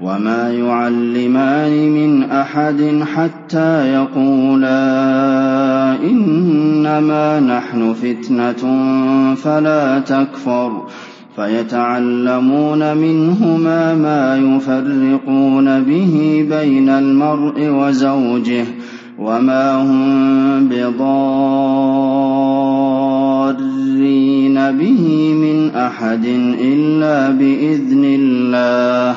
وما يعلمان من احد حتى يقولا انما نحن فتنه فلا تكفر فيتعلمون منهما ما يفرقون به بين المرء وزوجه وما هم بضارين به من احد الا باذن الله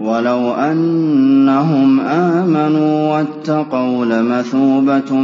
وَلَوْ أَنَّهُمْ آمَنُوا وَاتَّقَوْا لَمَثُوبَةٌ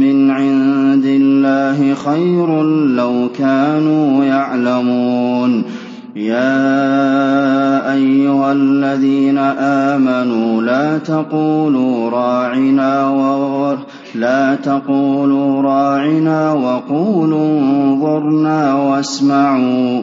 مِّنْ عِندِ اللَّهِ خَيْرٌ لَّوْ كَانُوا يَعْلَمُونَ يَا أَيُّهَا الَّذِينَ آمَنُوا لَا تَقُولُوا رَاعِنَا لا تقولوا راعنا وقولوا انظرنا واسمعوا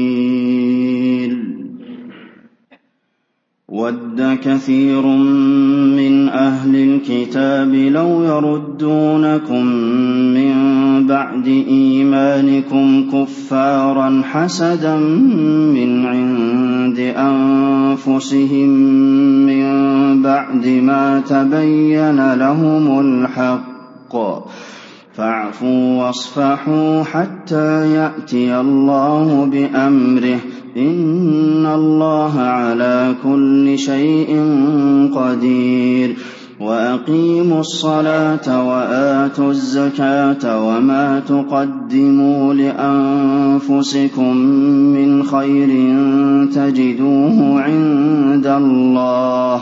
وَدَّ كَثِيرٌ مِّنْ أَهْلِ الْكِتَابِ لَوْ يَرُدُّونَكُم مِّن بَعْدِ إِيمَانِكُمْ كُفَّارًا حَسَدًا مِّنْ عِندِ أَنفُسِهِم مِّن بَعْدِ مَا تَبَيَّنَ لَهُمُ الْحَقُّ ۖ. فَاعْفُوا وَاصْفَحُوا حَتَّىٰ يَأْتِيَ اللَّهُ بِأَمْرِهِ ۗ. إِنَّ اللَّهَ عَلَىٰ كُلِّ شَيْءٍ قَدِيرٌ. وَأَقِيمُوا الصَّلَاةَ وَآتُوا الزَّكَاةَ وَمَا تُقَدِّمُوا لِأَنفُسِكُم مِّنْ خَيْرٍ تَجِدُوهُ عِندَ اللَّهِ ۗ.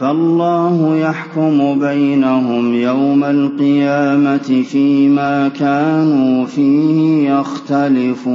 فَاللَّهُ يَحْكُمُ بَيْنَهُمْ يَوْمَ الْقِيَامَةِ فِيمَا كَانُوا فِيهِ يَخْتَلِفُونَ.